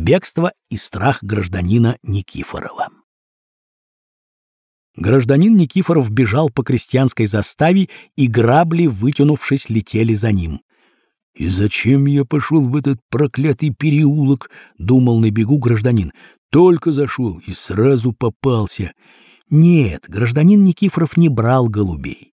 Бегство и страх гражданина Никифорова. Гражданин Никифоров бежал по крестьянской заставе, и грабли, вытянувшись, летели за ним. «И зачем я пошел в этот проклятый переулок?» — думал на бегу гражданин. «Только зашел и сразу попался». Нет, гражданин Никифоров не брал голубей.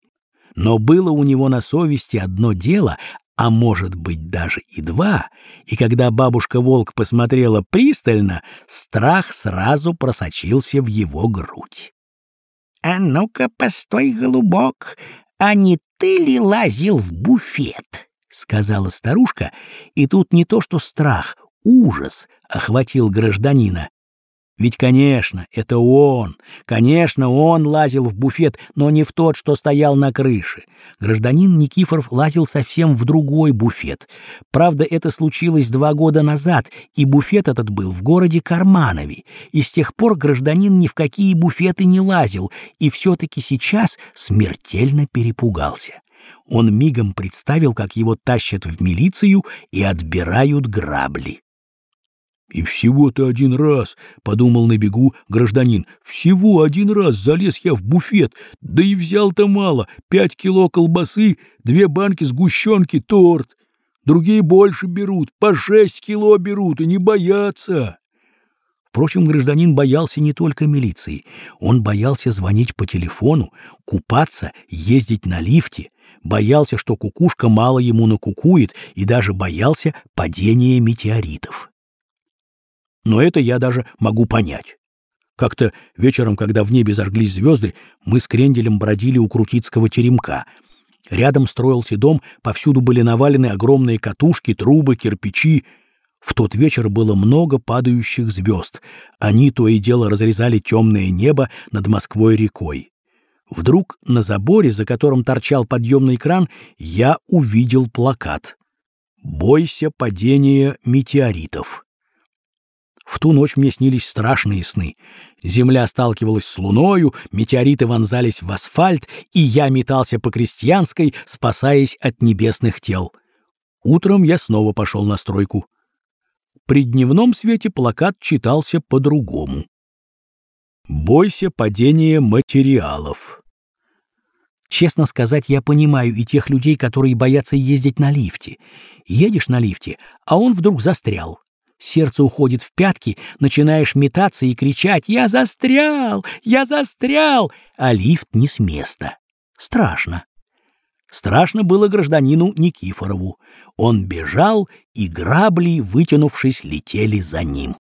Но было у него на совести одно дело, а может быть даже и два, и когда бабушка-волк посмотрела пристально, страх сразу просочился в его грудь. «А ну-ка, постой, голубок, а не ты ли лазил в буфет?» — сказала старушка, и тут не то что страх, ужас охватил гражданина. Ведь, конечно, это он, конечно, он лазил в буфет, но не в тот, что стоял на крыше. Гражданин Никифоров лазил совсем в другой буфет. Правда, это случилось два года назад, и буфет этот был в городе Карманове. И с тех пор гражданин ни в какие буфеты не лазил, и все-таки сейчас смертельно перепугался. Он мигом представил, как его тащат в милицию и отбирают грабли. «И всего-то один раз», — подумал на бегу гражданин, — «всего один раз залез я в буфет, да и взял-то мало, пять кило колбасы, две банки сгущенки, торт. Другие больше берут, по шесть кило берут и не боятся». Впрочем, гражданин боялся не только милиции. Он боялся звонить по телефону, купаться, ездить на лифте, боялся, что кукушка мало ему накукует, и даже боялся падения метеоритов но это я даже могу понять. Как-то вечером, когда в небе зажглись звезды, мы с Кренделем бродили у Крутицкого теремка. Рядом строился дом, повсюду были навалены огромные катушки, трубы, кирпичи. В тот вечер было много падающих звезд. Они то и дело разрезали темное небо над Москвой рекой. Вдруг на заборе, за которым торчал подъемный кран, я увидел плакат «Бойся падения метеоритов». В ту ночь мне снились страшные сны. Земля сталкивалась с луною, метеориты вонзались в асфальт, и я метался по крестьянской, спасаясь от небесных тел. Утром я снова пошел на стройку. При дневном свете плакат читался по-другому. «Бойся падения материалов». Честно сказать, я понимаю и тех людей, которые боятся ездить на лифте. Едешь на лифте, а он вдруг застрял сердце уходит в пятки, начинаешь метаться и кричать «Я застрял! Я застрял!» А лифт не с места. Страшно. Страшно было гражданину Никифорову. Он бежал, и грабли, вытянувшись, летели за ним.